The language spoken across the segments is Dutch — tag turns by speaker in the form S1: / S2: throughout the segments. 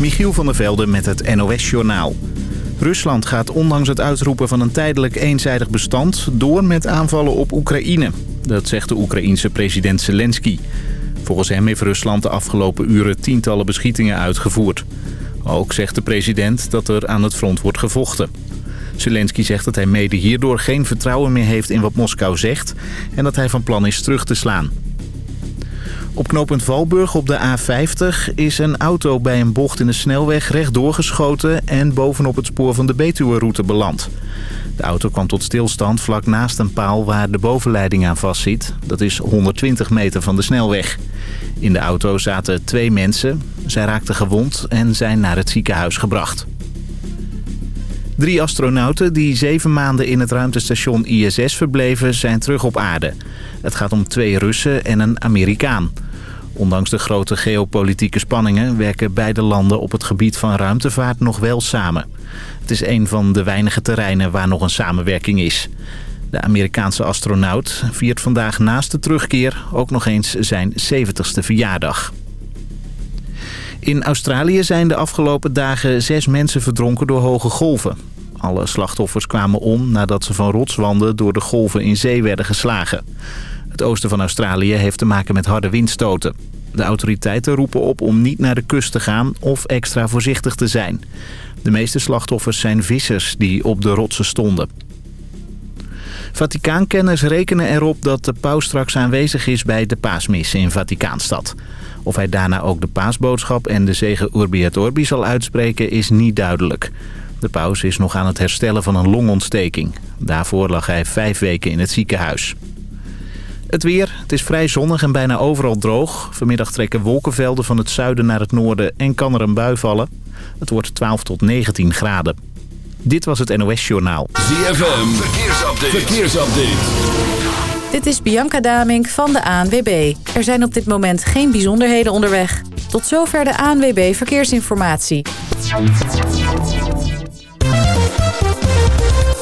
S1: Michiel van der Velde met het NOS-journaal. Rusland gaat ondanks het uitroepen van een tijdelijk eenzijdig bestand... door met aanvallen op Oekraïne. Dat zegt de Oekraïense president Zelensky. Volgens hem heeft Rusland de afgelopen uren tientallen beschietingen uitgevoerd. Ook zegt de president dat er aan het front wordt gevochten. Zelensky zegt dat hij mede hierdoor geen vertrouwen meer heeft in wat Moskou zegt... en dat hij van plan is terug te slaan. Op knooppunt Valburg op de A50 is een auto bij een bocht in de snelweg rechtdoor geschoten... en bovenop het spoor van de Betuwe-route beland. De auto kwam tot stilstand vlak naast een paal waar de bovenleiding aan vastzit. Dat is 120 meter van de snelweg. In de auto zaten twee mensen. Zij raakten gewond en zijn naar het ziekenhuis gebracht. Drie astronauten die zeven maanden in het ruimtestation ISS verbleven zijn terug op aarde. Het gaat om twee Russen en een Amerikaan. Ondanks de grote geopolitieke spanningen werken beide landen op het gebied van ruimtevaart nog wel samen. Het is een van de weinige terreinen waar nog een samenwerking is. De Amerikaanse astronaut viert vandaag naast de terugkeer ook nog eens zijn 70ste verjaardag. In Australië zijn de afgelopen dagen zes mensen verdronken door hoge golven. Alle slachtoffers kwamen om nadat ze van rotswanden door de golven in zee werden geslagen. Het oosten van Australië heeft te maken met harde windstoten. De autoriteiten roepen op om niet naar de kust te gaan of extra voorzichtig te zijn. De meeste slachtoffers zijn vissers die op de rotsen stonden. Vaticaankenners rekenen erop dat de paus straks aanwezig is bij de paasmis in Vaticaanstad. Of hij daarna ook de paasboodschap en de zegen Urbi et Orbi zal uitspreken is niet duidelijk. De paus is nog aan het herstellen van een longontsteking. Daarvoor lag hij vijf weken in het ziekenhuis. Het weer. Het is vrij zonnig en bijna overal droog. Vanmiddag trekken wolkenvelden van het zuiden naar het noorden en kan er een bui vallen. Het wordt 12 tot 19 graden. Dit was het NOS Journaal.
S2: ZFM. Verkeersupdate. Verkeersupdate.
S3: Dit is Bianca Damink van de ANWB. Er zijn op dit moment geen bijzonderheden onderweg. Tot zover de ANWB Verkeersinformatie.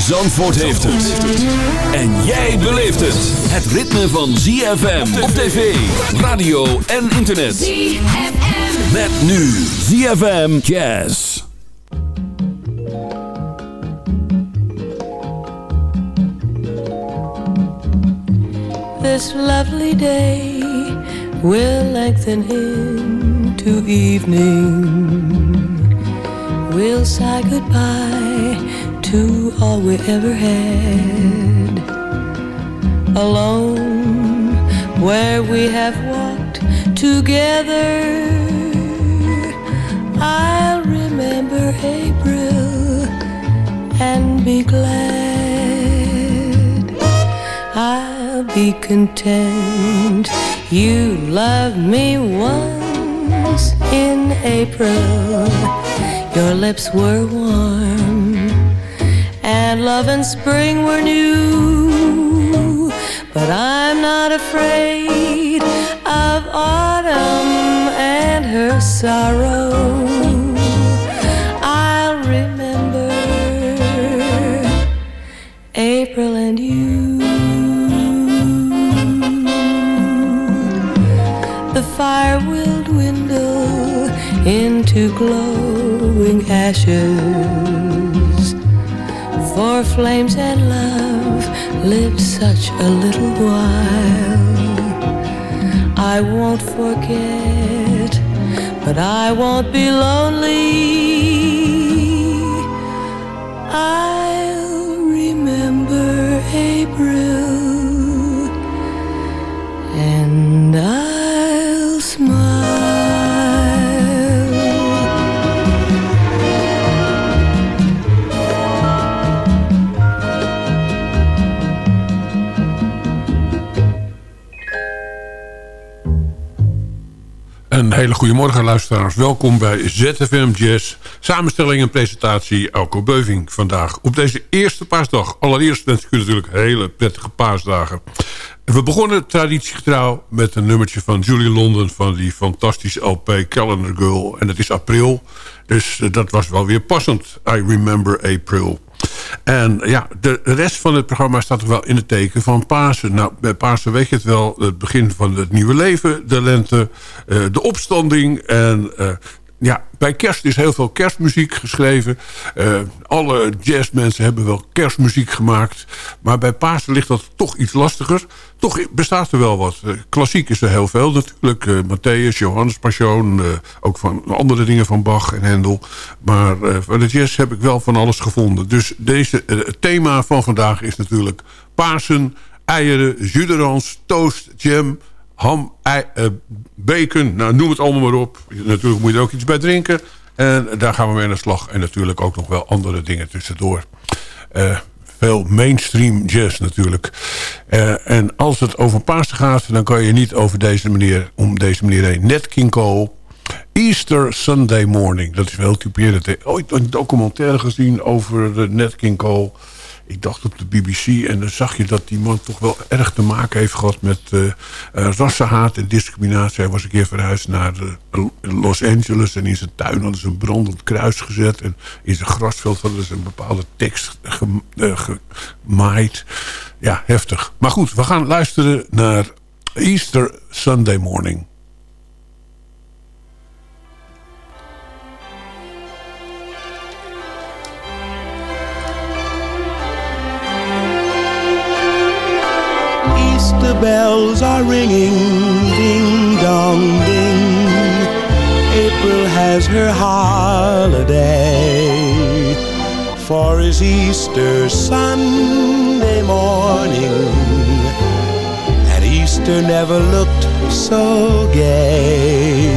S2: Zandvoort heeft het. En jij beleeft het. Het ritme van ZFM op tv, radio en internet. ZFM. Met nu ZFM Jazz.
S4: This lovely day will lengthen into evening. We'll say goodbye to all we ever had. Alone, where we have walked together, I'll remember April and be glad. I'll be content. You loved me once in April. Your lips were warm and love and spring were new. But I'm not afraid of autumn and her sorrow. I'll remember April and you. The fire will dwindle into glowing ashes for flames and love lived such a little while. I won't forget, but I won't be lonely. I'll remember April
S5: hele goede morgen luisteraars. Welkom bij ZFM Jazz. Samenstelling en presentatie Elko Beuving vandaag. Op deze eerste paasdag. Allereerst wens ik u natuurlijk hele prettige paasdagen. We begonnen traditiegetrouw met een nummertje van Julie London... van die fantastische LP Calendar Girl. En het is april, dus eh, dat was wel weer passend. I Remember April. En ja, de rest van het programma staat er wel in het teken van Pasen. Nou, bij Pasen weet je het wel. Het begin van het nieuwe leven, de lente, uh, de opstanding. En uh, ja, bij kerst is heel veel kerstmuziek geschreven. Uh, alle jazzmensen hebben wel kerstmuziek gemaakt. Maar bij Pasen ligt dat toch iets lastiger. Toch bestaat er wel wat. Uh, klassiek is er heel veel natuurlijk. Uh, Matthäus, Johannes Passion. ook van andere dingen van Bach en Hendel. Maar voor de jazz heb ik wel van alles gevonden. Dus deze, het thema van vandaag is natuurlijk Pasen, eieren, juderans, toast, jam ham, ei, uh, bacon, nou, noem het allemaal maar op. Natuurlijk moet je er ook iets bij drinken. En daar gaan we mee aan de slag. En natuurlijk ook nog wel andere dingen tussendoor. Uh, veel mainstream jazz natuurlijk. Uh, en als het over Pasen gaat... dan kan je niet over deze meneer, om deze meneer heen. Nat King. Easter Sunday Morning. Dat is wel typerend. Ooit een documentaire gezien over de Nat King ik dacht op de BBC. En dan zag je dat die man toch wel erg te maken heeft gehad met uh, rassenhaat en discriminatie. Hij was een keer verhuisd naar uh, Los Angeles. En in zijn tuin hadden ze een brandend kruis gezet. En in zijn grasveld hadden ze een bepaalde tekst gemaaid. Ja, heftig. Maar goed, we gaan luisteren naar Easter Sunday Morning.
S6: The bells are ringing, ding dong ding. April has her holiday, for his Easter Sunday morning. And Easter never looked so gay.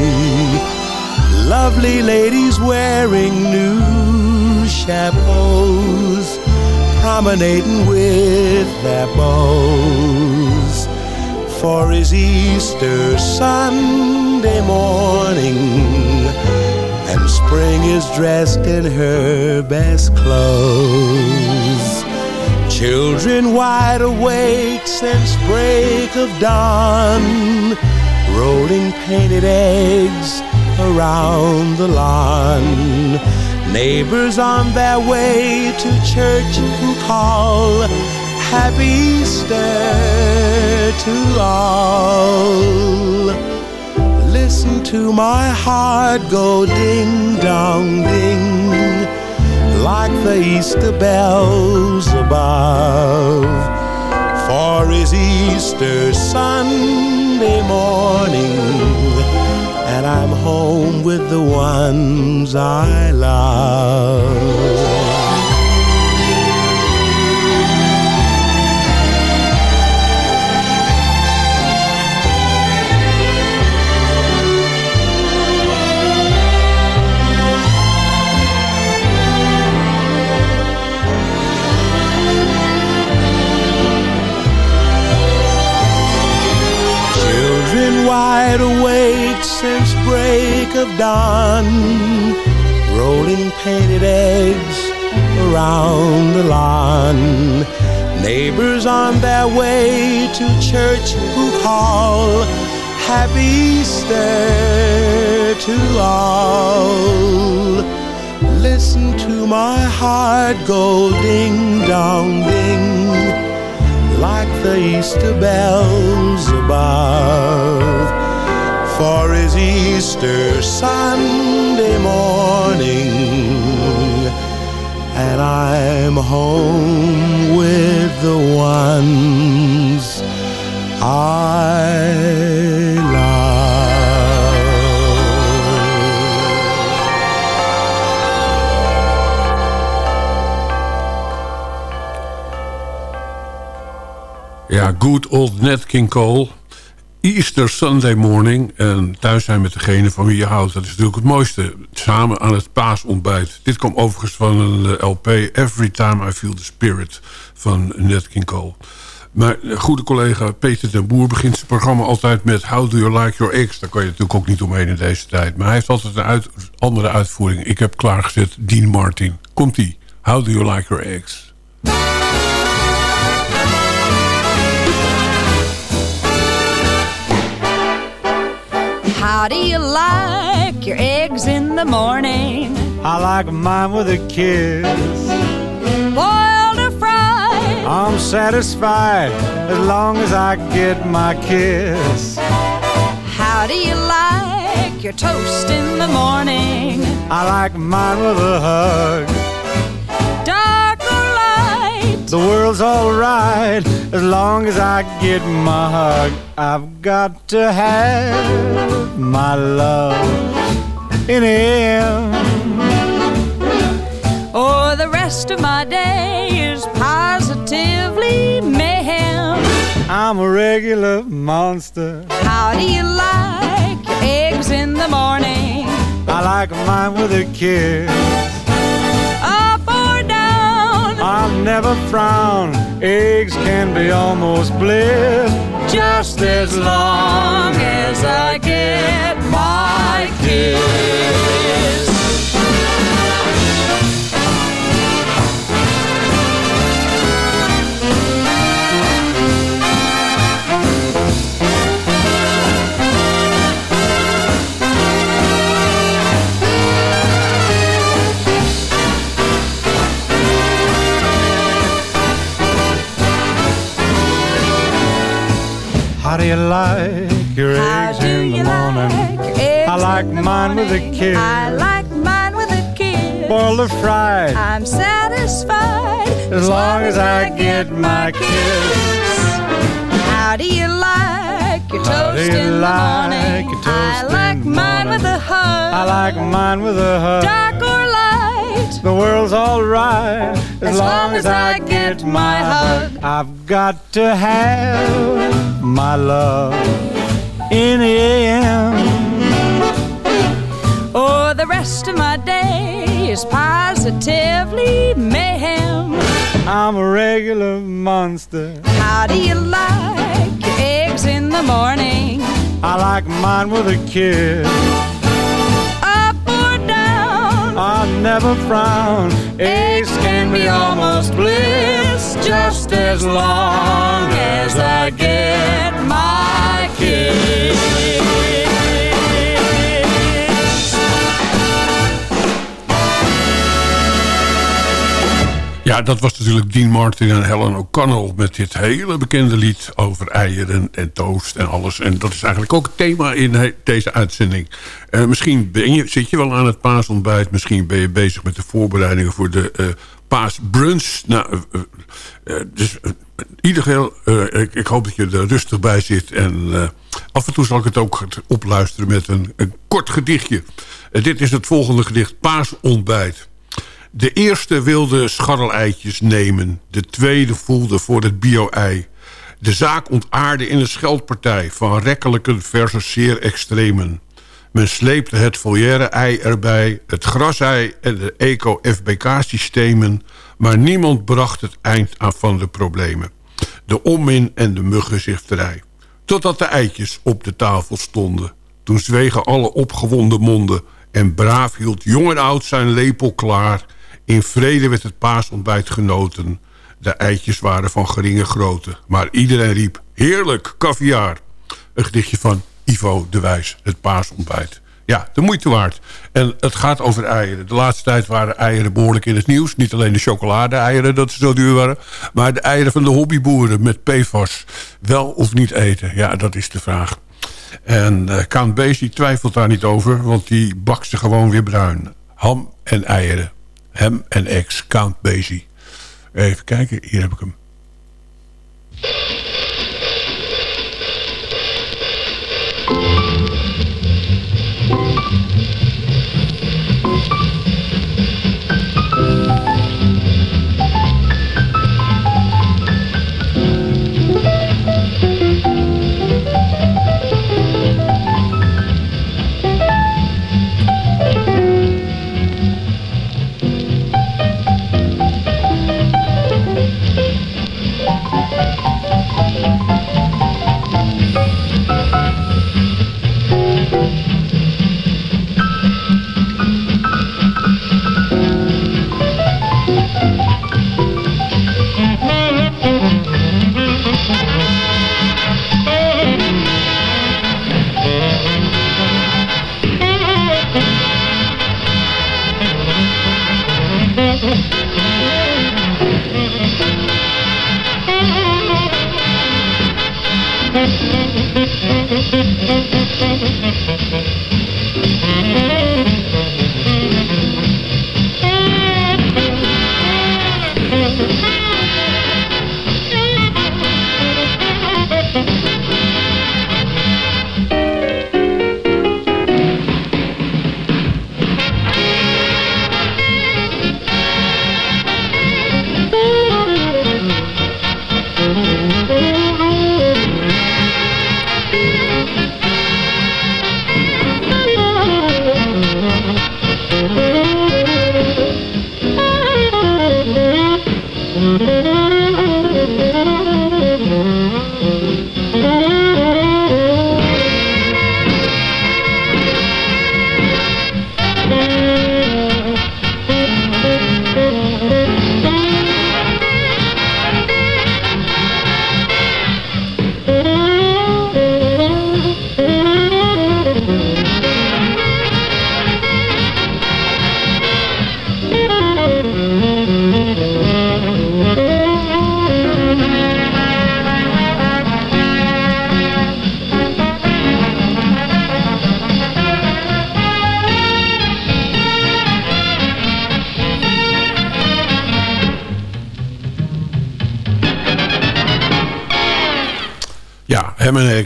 S6: Lovely ladies wearing new chapeaus promenading with their bows for his Easter Sunday morning. And spring is dressed in her best clothes. Children wide awake since break of dawn, rolling painted eggs around the lawn Neighbors on their way to church who call Happy Easter to all. Listen to my heart go ding dong ding like the Easter bells above. For is Easter Sunday morning I'm home with the ones I love. Children wide awake break of dawn, rolling painted eggs around the lawn. Neighbors on their way to church who call Happy Easter to all. Listen to my heart go ding dong ding like the Easter bells above. For his Easter Sunday morning, and I'm home with the ones I
S5: Ja, good old Nat King Cole. Easter Sunday morning. En thuis zijn met degene van wie je houdt. Dat is natuurlijk het mooiste. Samen aan het paasontbijt. Dit komt overigens van een eh, LP. Every Time I Feel the Spirit van Nat King Cole. Maar goede collega Peter den Boer begint zijn programma altijd met... How do you like your eggs? Daar kan je natuurlijk ook niet omheen in deze tijd. Maar hij heeft altijd een andere uitvoering. Ik heb klaargezet Dean Martin. Komt-ie. How do you like your eggs?
S4: How do you like your eggs in the morning?
S7: I like mine with a kiss.
S4: Boiled or fried?
S7: I'm satisfied as long as I get my kiss.
S4: How do you like your toast in the morning?
S7: I like mine with a hug.
S4: Dark or light?
S7: The world's alright as long as I get my hug. I've got to have my love in him.
S4: Or the rest of my day is positively mayhem.
S7: I'm a regular monster.
S4: How do you like your eggs in the morning?
S7: I like mine with a kiss. I'll never frown. Eggs can be almost bliss.
S4: Just as long as I get my kiss.
S7: You like your
S4: How
S7: eggs
S4: do
S7: in the
S4: you
S7: morning?
S4: like your eggs
S7: I like mine with a
S4: morning?
S7: kiss.
S4: I like mine with a kiss.
S7: Boiled or fried,
S4: I'm satisfied
S7: as long as I get my kiss.
S4: How do you like your
S7: How
S4: toast
S7: you
S4: in the morning? I like mine
S7: morning?
S4: with a hug.
S7: I like mine with a hug.
S4: dark or light.
S7: The world's alright as, long as I get my hug. I've got to have my love in the AM.
S4: Or oh, the rest of my day is positively mayhem.
S7: I'm a regular monster.
S4: How do you like your eggs in the morning?
S7: I like mine with a kiss.
S4: Up or down?
S7: I'll never frown. Eggs can be almost bliss, just as long as I get my kiss.
S5: Ja, dat was natuurlijk Dean Martin en Helen O'Connell... met dit hele bekende lied over eieren en toast en alles. En dat is eigenlijk ook het thema in deze uitzending. Eh, misschien ben je, zit je wel aan het paasontbijt. Misschien ben je bezig met de voorbereidingen voor de eh paasbrunch. Nou, eh, eh, eh, dus ieder eh, ik, ik hoop dat je er rustig bij zit. En af en toe zal ik het ook opluisteren met een, een kort gedichtje. Dit is het volgende gedicht, Paasontbijt. De eerste wilde scharreleitjes nemen. De tweede voelde voor het bio-ei. De zaak ontaarde in een scheldpartij... van rekkelijke versus zeer extremen. Men sleepte het volière-ei erbij... het grasei en de eco-FBK-systemen... maar niemand bracht het eind aan van de problemen. De onmin en de muggenzifterij. Totdat de eitjes op de tafel stonden. Toen zwegen alle opgewonden monden... en braaf hield jong en oud zijn lepel klaar... In vrede werd het paasontbijt genoten. De eitjes waren van geringe grootte. Maar iedereen riep, heerlijk, caviar. Een gedichtje van Ivo de Wijs, het paasontbijt. Ja, de moeite waard. En het gaat over eieren. De laatste tijd waren eieren behoorlijk in het nieuws. Niet alleen de chocolade-eieren, dat ze zo duur waren. Maar de eieren van de hobbyboeren met PFAS. Wel of niet eten? Ja, dat is de vraag. En uh, Count Basie twijfelt daar niet over, want die bakt ze gewoon weer bruin. Ham en eieren. Hem en ex, Count Basie. Even kijken, hier heb ik hem. Ja,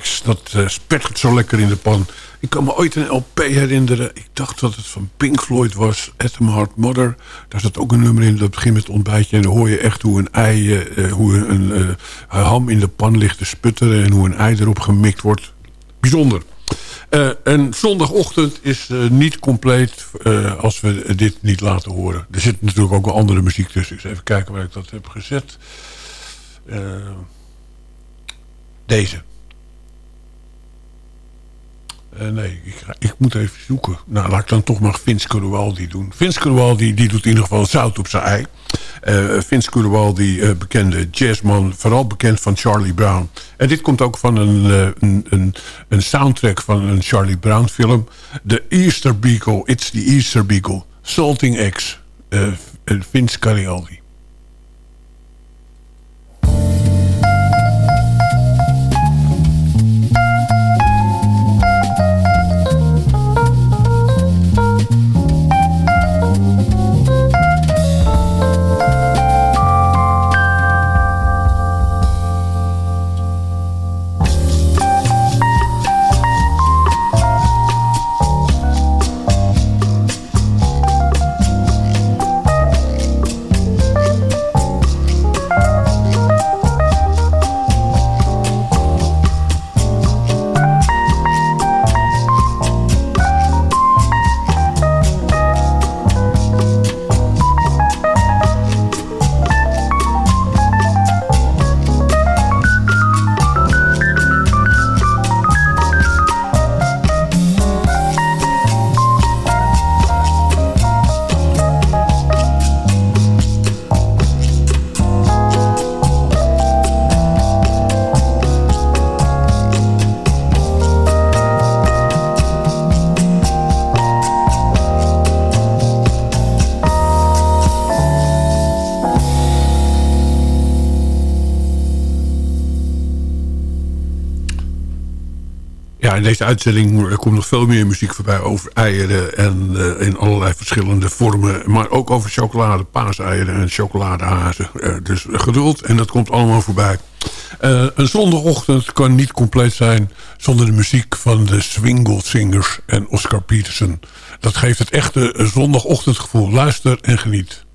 S5: X, dat uh, zo lekker in de pan. Ik kan me ooit een LP herinneren. Ik dacht dat het van Pink Floyd was. Atom Heart Mother. Daar zat ook een nummer in. Dat begint met het ontbijtje. En dan hoor je echt hoe een ei, uh, hoe een uh, ham in de pan ligt te sputteren. En hoe een ei erop gemikt wordt. Bijzonder. en zondagochtend is niet compleet als we dit niet laten horen. Er zit natuurlijk ook wel andere muziek tussen. Dus even kijken waar ik dat heb gezet. Deze. Uh, nee, ik, ik, moet even zoeken. Nou, laat ik dan toch maar Vince Curualdi doen. Vince Curualdi die doet in ieder geval zout op zijn ei. Uh, Vince Curualdi, uh, bekende jazzman, vooral bekend van Charlie Brown. En dit komt ook van een, een, een, een, soundtrack van een Charlie Brown film. The Easter Beagle, It's the Easter Beagle. Salting X, Vince In deze uitzending komt nog veel meer muziek voorbij over eieren en uh, in allerlei verschillende vormen. Maar ook over chocolade, paaseieren en chocoladehazen. Uh, dus geduld en dat komt allemaal voorbij. Uh, een zondagochtend kan niet compleet zijn zonder de muziek van de Swingle Singers en Oscar Peterson. Dat geeft het echte zondagochtendgevoel. Luister en geniet.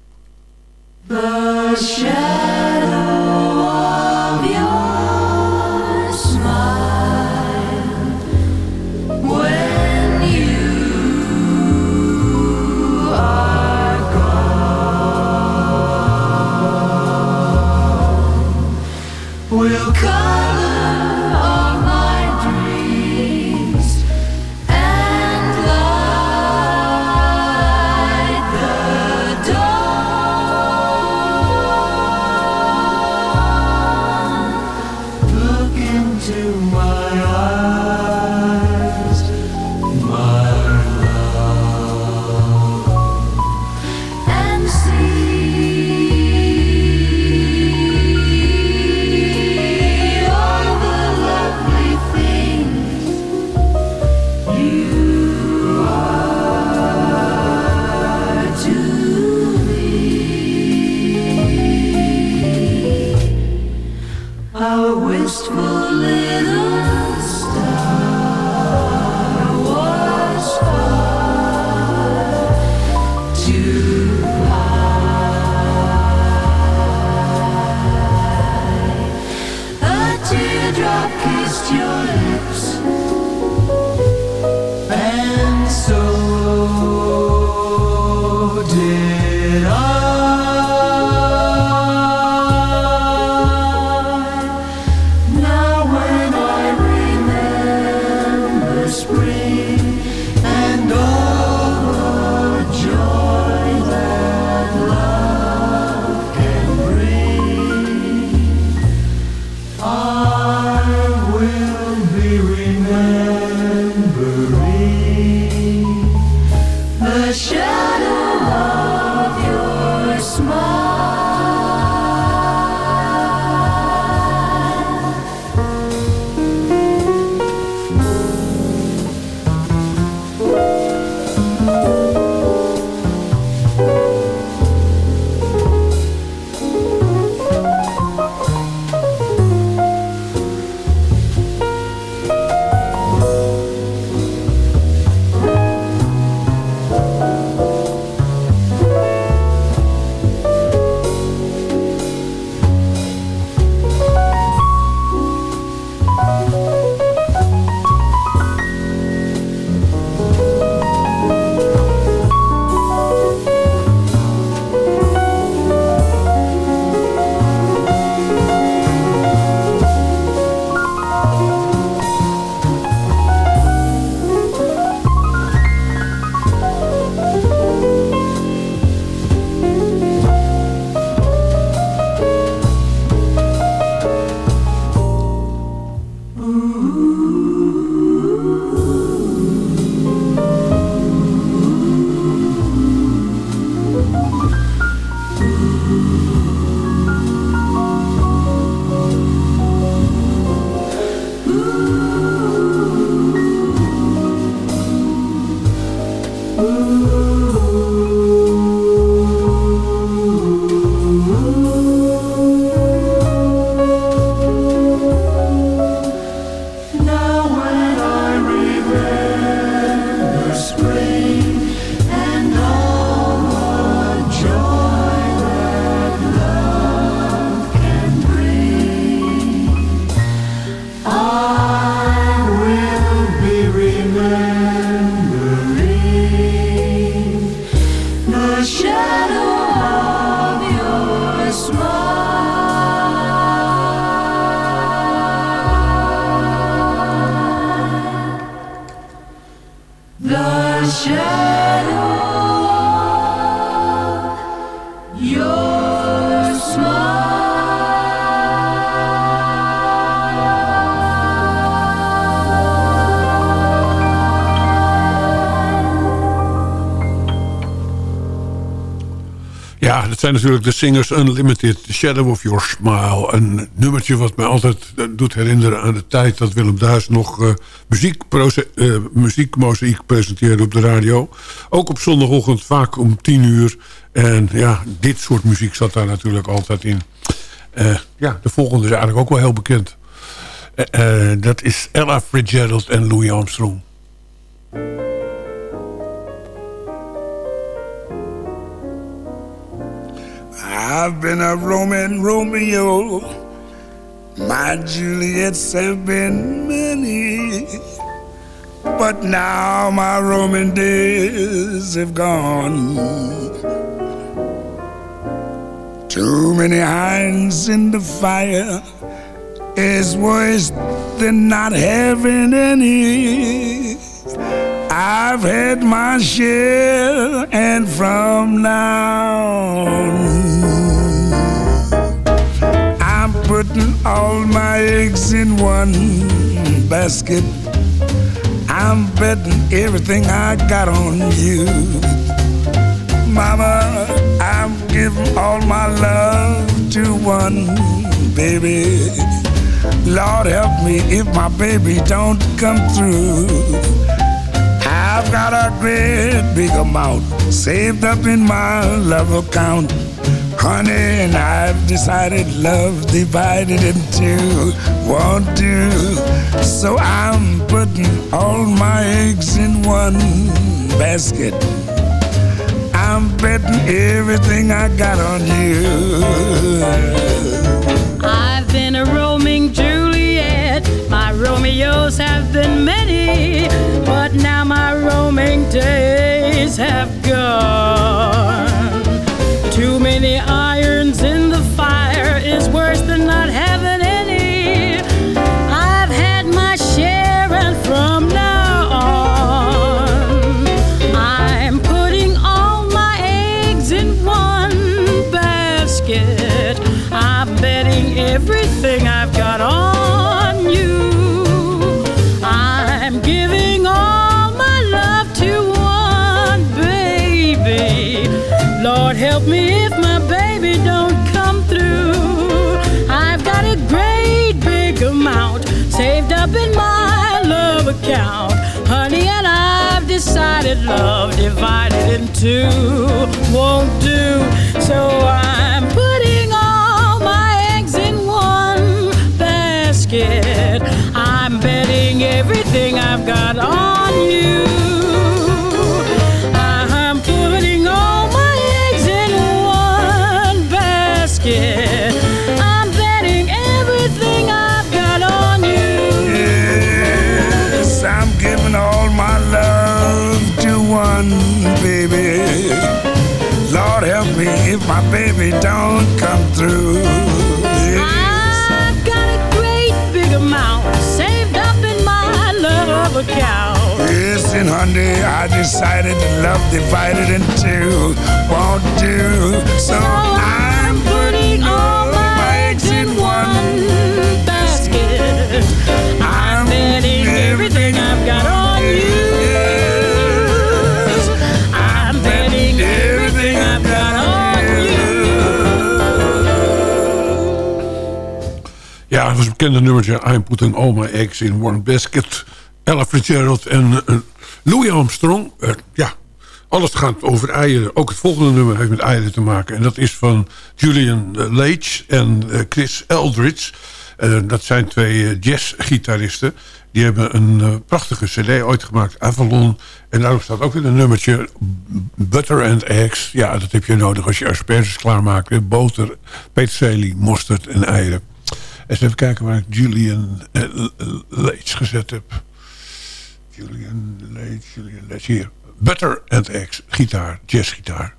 S5: Het zijn natuurlijk de Singers Unlimited, Shadow of Your Smile. Een nummertje wat mij altijd eh, doet herinneren aan de tijd... dat Willem Duis nog uh, uh, muziekmozaïek presenteerde op de radio. Ook op zondagochtend, vaak om tien uur. En ja, dit soort muziek zat daar natuurlijk altijd in. ja, de volgende is eigenlijk ook wel heel bekend. dat is Ella Fitzgerald en Louis Armstrong.
S8: I've been a Roman Romeo. My Juliets have been many. But now my Roman days have gone. Too many irons in the fire is worse than not having any. I've had my share, and from now on, putting all my eggs in one basket. I'm betting everything I got on you. Mama, I'm giving all my love to one baby. Lord help me if my baby don't come through. I've got a great big amount saved up in my love account. Honey, and I've decided love divided in two won't do. So I'm putting all my eggs in one basket. I'm betting everything I got on you.
S9: I've been a roaming Juliet. My Romeos have been many, but now my roaming days have gone. Too many irons in the fire is worse than not having any. I've had my share, and from now on, I'm putting all my eggs in one basket. I'm betting everything I've got on you. I'm giving all my love to one baby. Lord help me account, honey, and I've decided love divided in two won't do. So I'm putting all my eggs in one basket. I'm betting everything I've got on you.
S8: Lord help me if my baby don't come through. Yes.
S9: I've got a great big amount saved up in my love account.
S8: Yes, and honey, I decided that love divided in two won't do. So I'm
S9: putting
S5: bekende nummertje. I'm putting all my eggs in one basket. Ella Fitzgerald en eh, Louis Armstrong. Eh, ja, alles gaat over eieren. Ook het volgende nummer heeft met eieren te maken. En dat is van Julian eh, Leitch en Chris Eldridge. Dat zijn twee jazzgitaristen. Die hebben een prachtige cd ooit gemaakt, Avalon. En daarop staat ook weer een nummertje Butter and Eggs. Ja, dat heb je nodig als je asperges klaarmaakt. Boter, peterselie, mosterd en eieren. Eens even kijken waar ik Julian eh, Leitch gezet heb. Julian Leitch, Julian Leitch. Hier. Butter and Eggs, gitaar, jazzgitaar.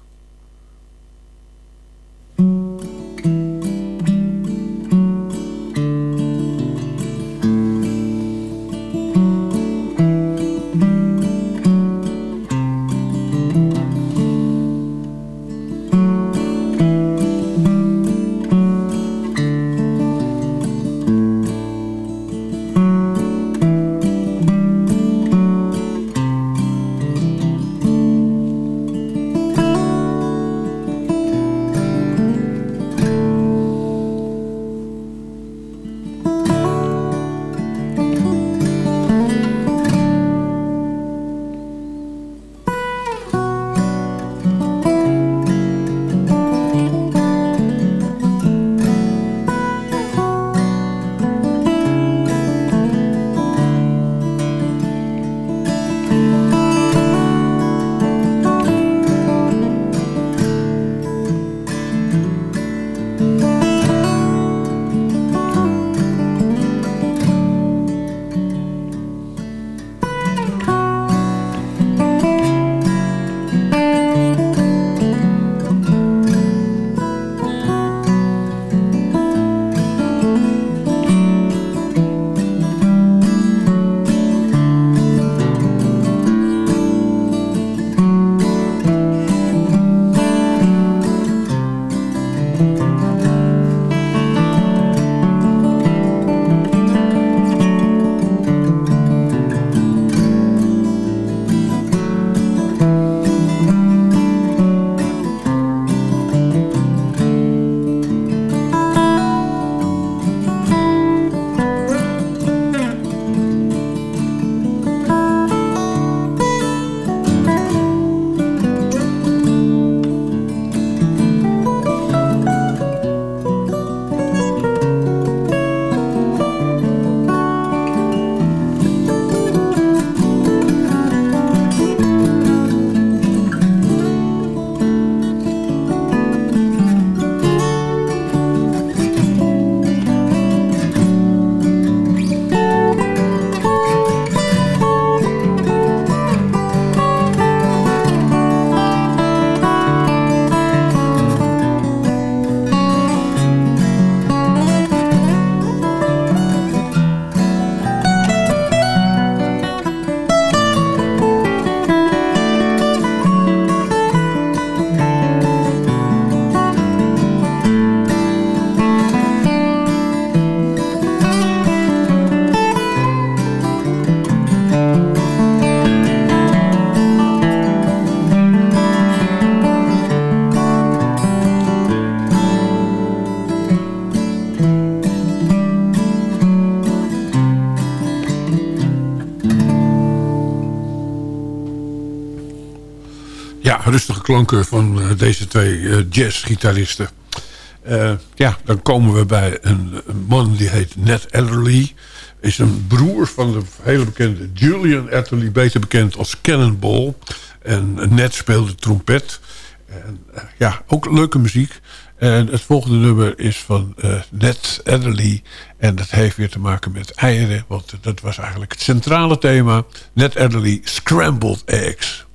S5: Klanken van eh, deze twee eh, jazzgitaristen. Uh, ja, dan komen we bij een, een, man die heet Ned Adderley. Is een broer van de hele bekende Julian Adderley. Beter bekend als Cannonball. En Ned speelde trompet. En, ja, ook leuke muziek. En het volgende nummer is van uh, Ned Adderley. En dat heeft weer te maken met eieren. Want dat was eigenlijk het centrale thema. Ned Adderley, Scrambled Eggs.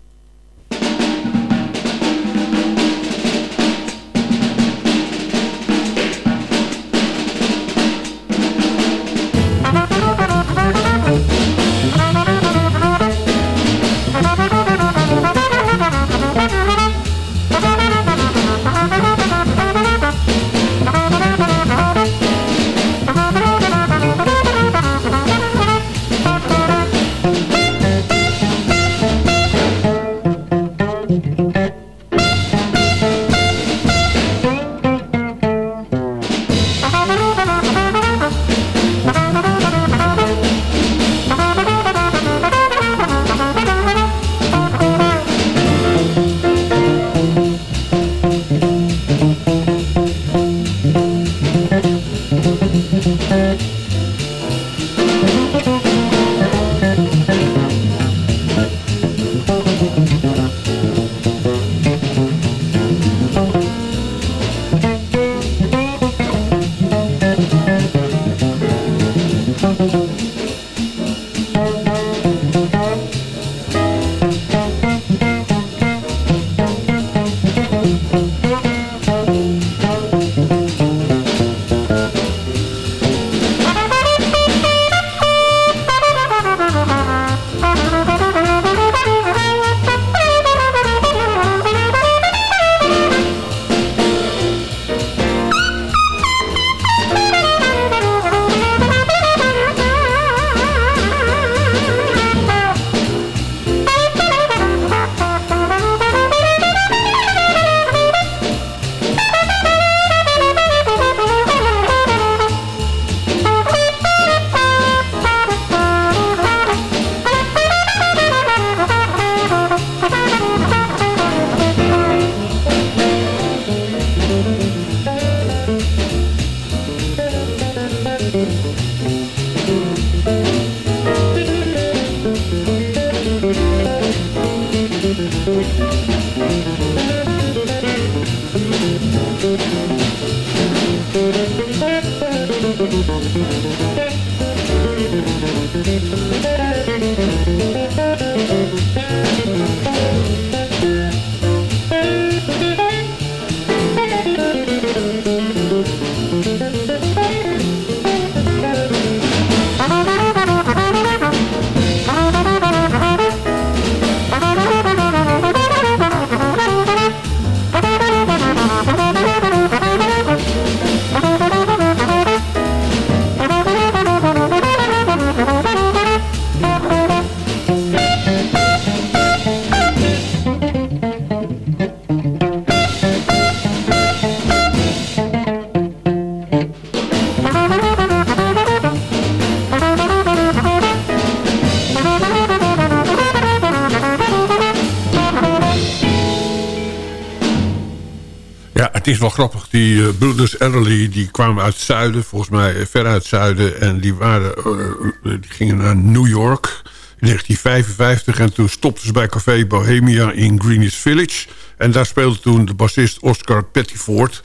S5: Is wel grappig. Die uh, Adderley die kwamen uit het zuiden. Volgens mij eh, ver uit het zuiden. En die, waren, uh, die gingen naar New York in 1955. En toen stopten ze bij Café Bohemia in Greenwich Village. En daar speelde toen de bassist Oscar Pettiford.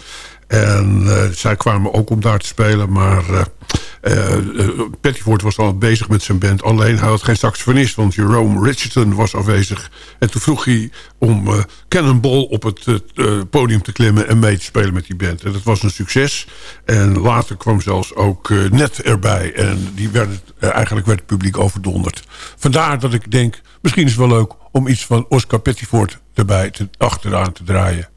S5: En zij kwamen ook om daar te spelen. Maar uh, Pettiford was al bezig met zijn band. Alleen hij had geen saxofonist, want Jerome Richardson was afwezig. En toen vroeg hij om uh, Cannonball op het podium te klimmen... en mee te spelen met die band. En dat was een succes. En later kwam zelfs ook Net erbij. En die werd, eigenlijk werd het publiek overdonderd. Vandaar dat ik denk, misschien is het wel leuk... om iets van Oscar Pettiford erbij te, achteraan te draaien.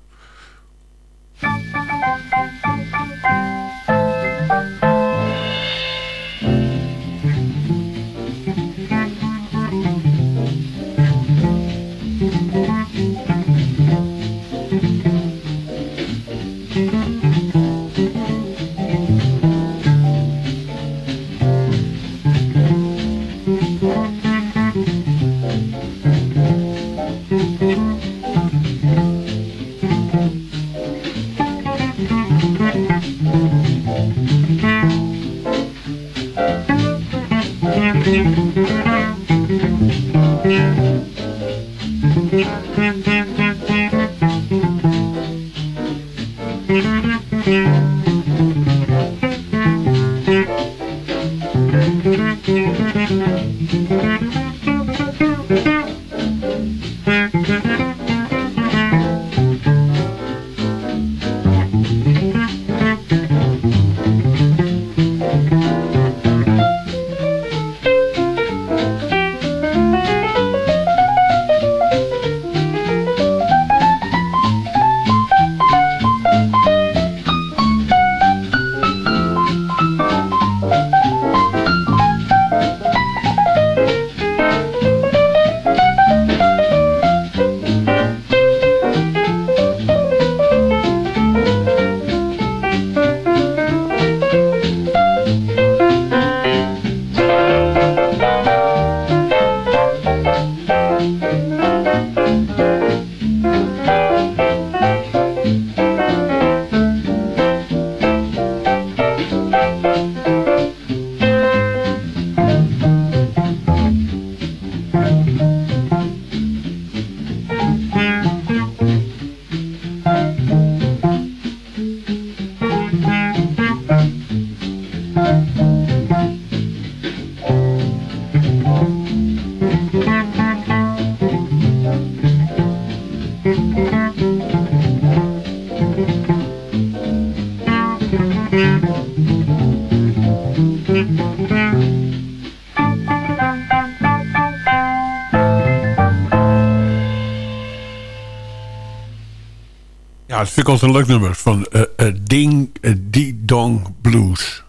S5: Ik altijd een leuk nummer. Van eh, Ding eh, Ding Dong Blues.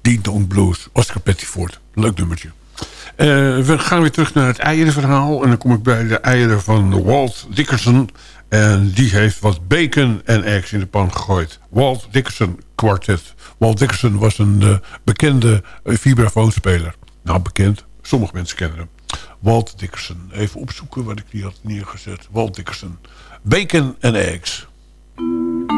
S5: Ding Dong Blues. Oscar Pettiford. Leuk nummertje. We gaan weer terug naar het eierenverhaal. En dan kom ik bij de eieren van Walt Dickerson. En die heeft wat bacon en eggs in de pan gegooid. Walt Dickerson Quartet. Walt Dickerson was een bekende uh, vibrafoonspeler. Nou, bekend. Sommige mensen kennen hem. Walt Dickerson. Even opzoeken wat ik hier had neergezet. Walt Dickerson. Bacon en eggs. Thank you.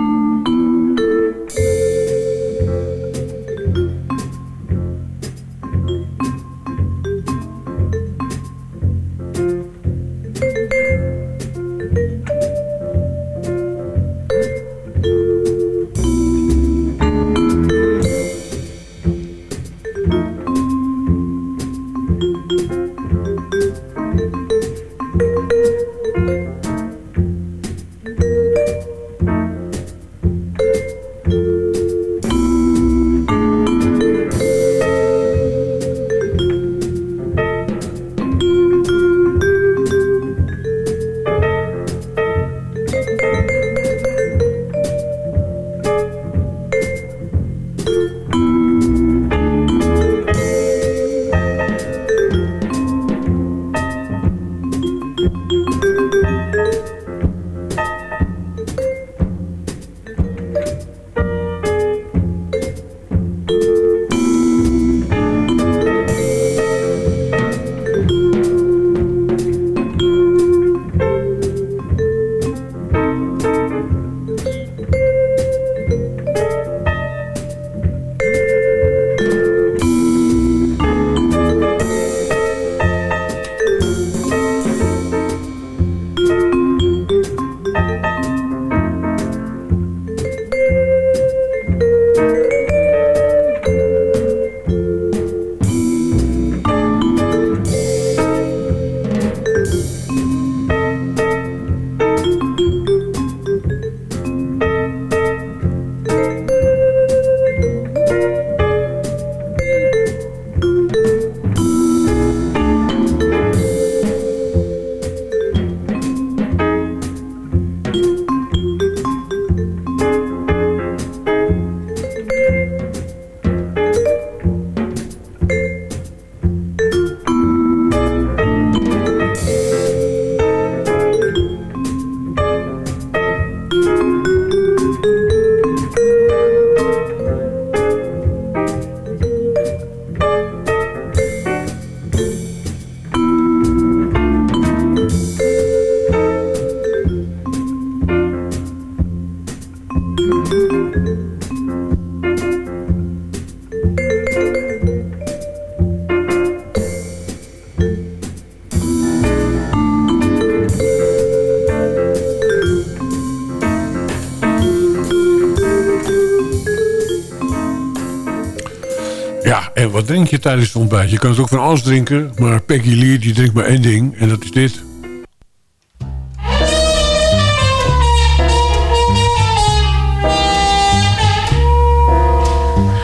S5: Wat drink je tijdens het ontbijt? Je kan het ook van alles drinken, maar Peggy Lee die drinkt maar één ding en dat is dit.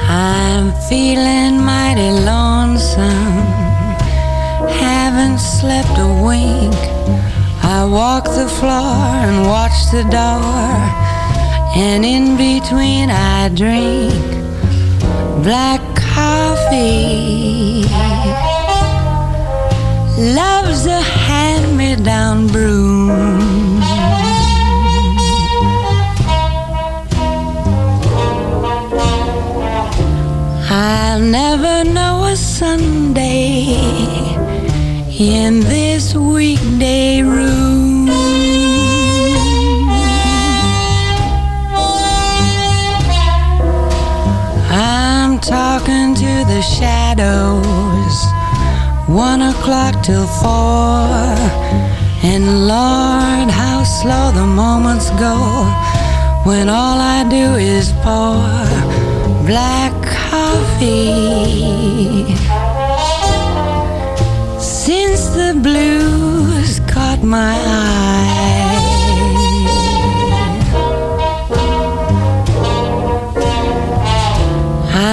S4: I'm feeling mighty lonesome. Haven't slept a wink. I walk the floor and watch the door. And in between, I drink black down broom. I'll never know a Sunday in this weekday room. I'm talking to the shadows, one o'clock till four. And Lord, how slow the moments go when all I do is pour black coffee. Since the blues caught my eye,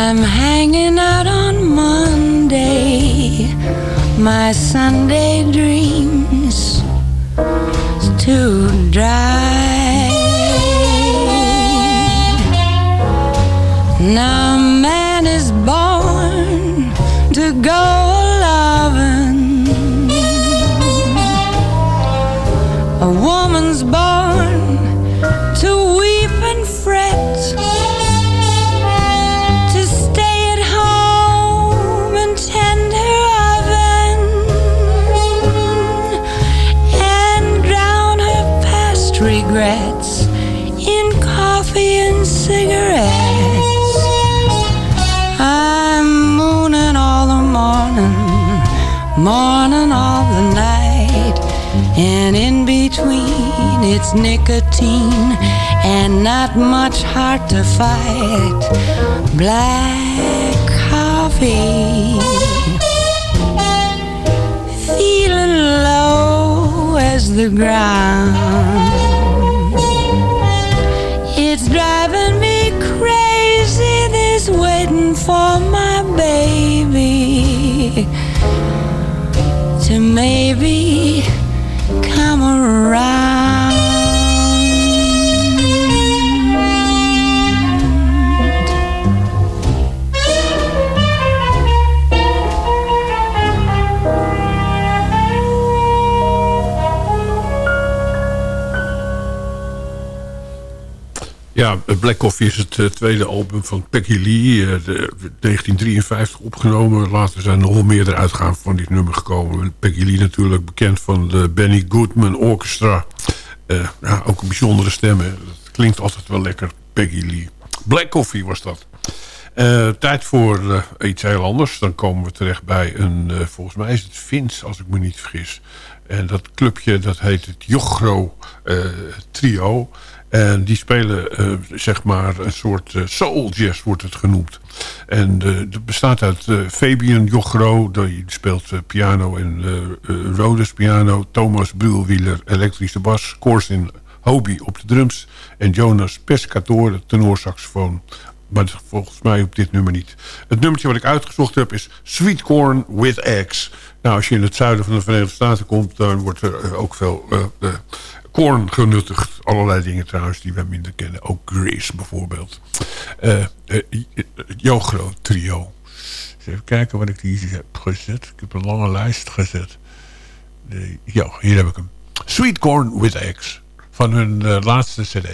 S4: I'm hanging out on Monday, my Sunday dreams to dry. Nicotine and not much heart to fight. Black coffee, feeling low as the ground. It's driving me crazy, this waiting for my baby to maybe
S5: Black Coffee is het eh, tweede album van Peggy Lee. eh, de, 1953 opgenomen. Later zijn nog wel meerdere uitgaven van dit nummer gekomen. Peggy Lee natuurlijk bekend van de Benny Goodman Orchestra. Eh, ja, ook een bijzondere stem. hè. Dat klinkt altijd wel lekker, Peggy Lee. Black Coffee was dat. Eh, tijd voor eh, iets heel anders. Dan komen we terecht bij een, eh, volgens mij is het Vins, als ik me niet vergis. En dat clubje, dat heet het Jochro eh, Trio. En die spelen, eh, zeg maar, een soort eh, soul jazz wordt het genoemd. En eh, het bestaat uit eh, Fabian Jochro, die speelt eh, piano en eh eh, Rhodes piano. Thomas Bruelwieler, elektrische bas. Corsin Hobie op de drums. En Jonas Pescator, tenorsaxofoon. Maar volgens mij op dit nummer niet. Het nummertje wat ik uitgezocht heb is Sweet Corn with Eggs. Nou, als je in het zuiden van de Verenigde Staten komt... dan wordt er eh, ook veel eh, eh, Korn genuttigd. Allerlei dingen trouwens die wij minder kennen. Ook Grace bijvoorbeeld. Eh, eh, eh, uh, Jogro trio. Even kijken wat ik hier heb gezet. Ik heb een lange lijst gezet. Ja, hier heb ik hem. Sweet Corn with Eggs. Van hun laatste cd.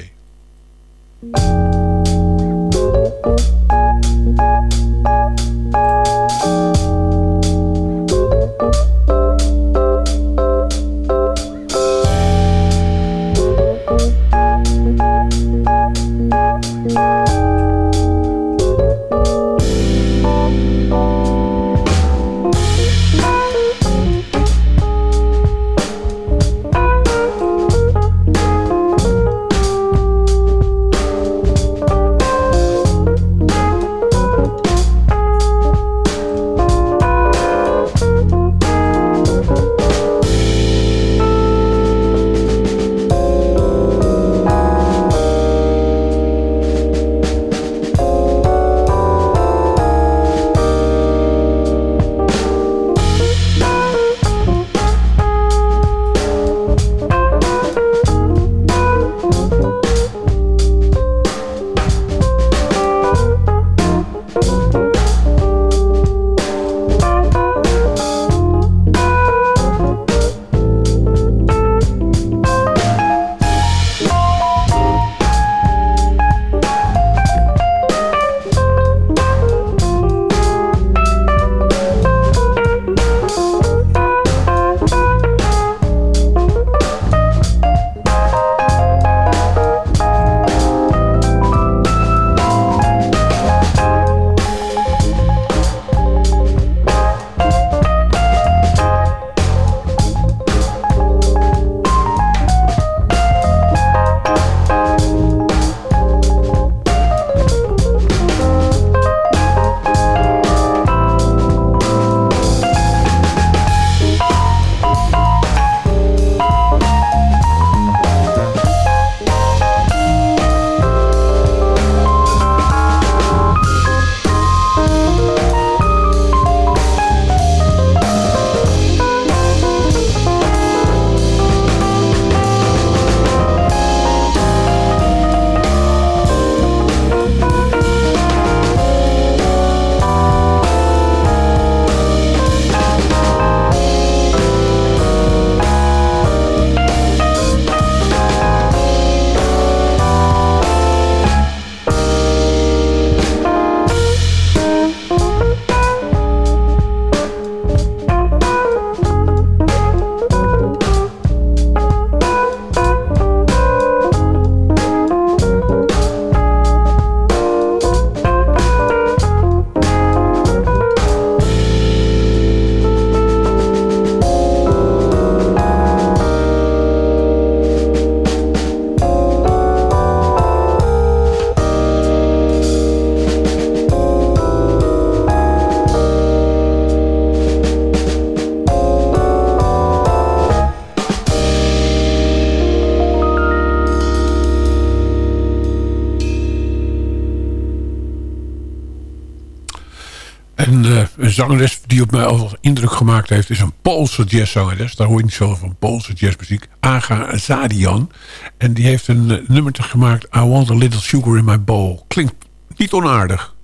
S5: Zangeres die op mij al indruk gemaakt heeft... is een Poolse jazzzangeres. Daar hoor je niet zo van Poolse jazzmuziek. Aga Zadian. En die heeft een uh, nummer gemaakt... I Want a Little Sugar in My Bowl. Klinkt niet onaardig.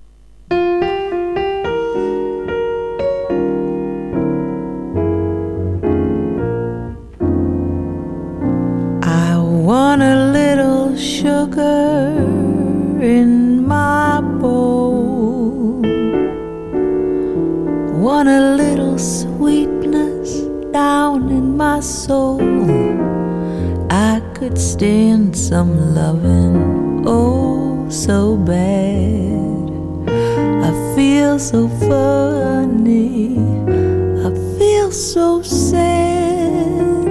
S10: So sad.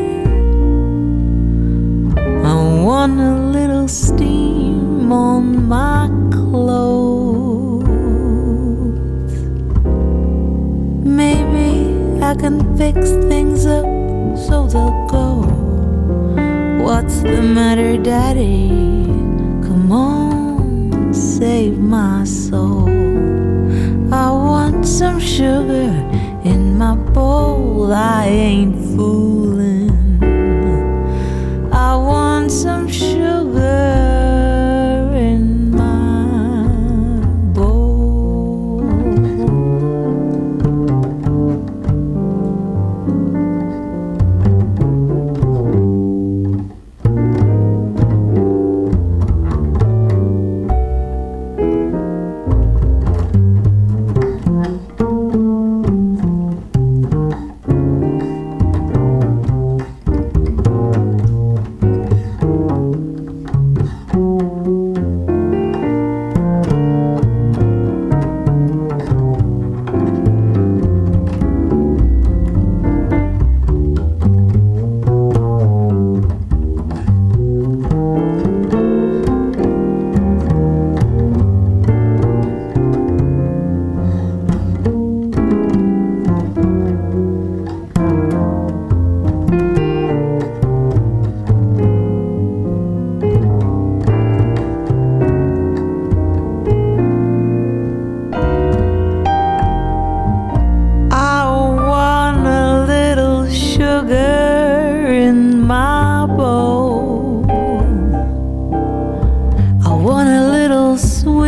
S10: I want a little steam on my clothes. Maybe I can fix things up so they'll go. What's the matter, Daddy? Come on, save my soul. I want some sugar in my bowl. lá em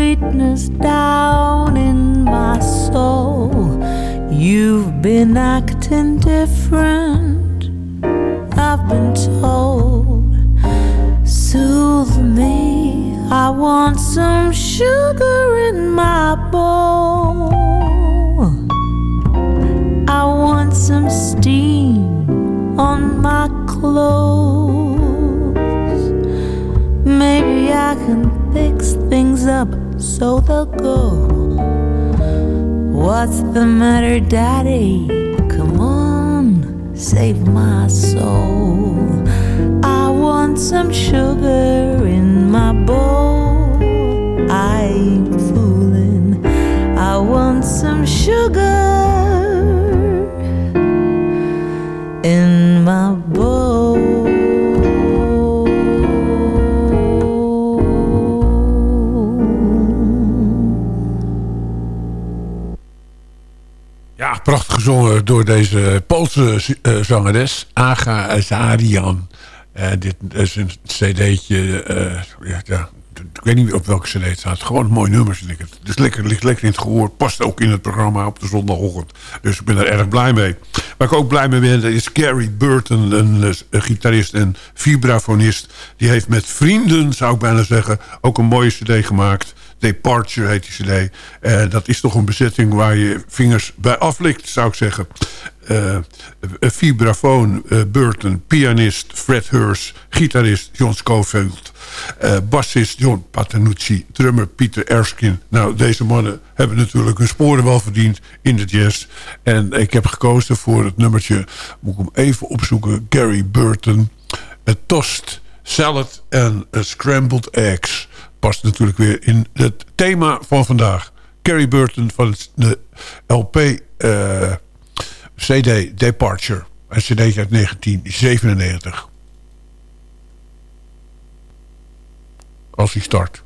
S10: sweetness down in my soul. You've been acting different, I've been told. Soothe me, I want some sugar in my bowl. I want some steam on my clothes. Maybe I can fix things up so they'll go. What's the matter, Daddy? Come on, save my soul. I want some sugar in my bowl. I ain't fooling. I want some sugar
S5: prachtig gezongen door deze Poolse uh, zangeres, Aga Zarian. Uh, dit is een cd'tje, uh, ja, ja, ik weet niet op welke cd het staat. Gewoon mooi nummer, vind ik het. Dus lekker, ligt lekker in het gehoor. Past ook in het programma op de zondagochtend. Dus ik ben er erg blij mee. Waar ik ook blij mee ben, is Gary Burton, een, een gitarist en vibrafonist. Die heeft met vrienden, zou ik bijna zeggen, ook een mooie cd gemaakt. Departure heet die cd. Uh, dat is toch een bezetting waar je vingers bij aflikt, zou ik zeggen. Uh, vibrafoon Burton, pianist Fred Hurst, gitarist John Schofield, uh, bassist John Patanucci, drummer Peter Erskine. Nou, deze mannen hebben natuurlijk hun sporen wel verdiend in de jazz. En ik heb gekozen voor het nummertje, moet ik hem even opzoeken, Gary Burton, A Toast Salad en Scrambled Eggs. Past natuurlijk weer in het thema van vandaag. Gary Burton van de LP... CD Departure. Een cd uit 1997. Als hij start.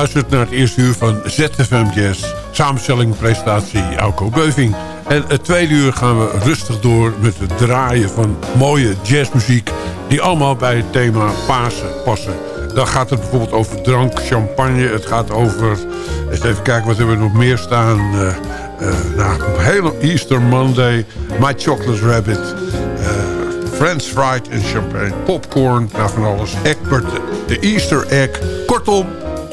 S5: Geluisterd naar het eerste uur van ZFM Jazz. Samenstelling, presentatie, Alco Beuving. En het tweede uur gaan we rustig door met het draaien van mooie jazzmuziek... die allemaal bij het thema Pasen passen. Dan gaat het bijvoorbeeld over drank, champagne. Het gaat over... Eens even kijken, wat hebben we nog meer staan... Uh, uh, nou, hele Easter Monday, My Chocolate Rabbit... Uh, French fried en champagne, popcorn, nou van alles. Egbert, de Easter egg. Kortom,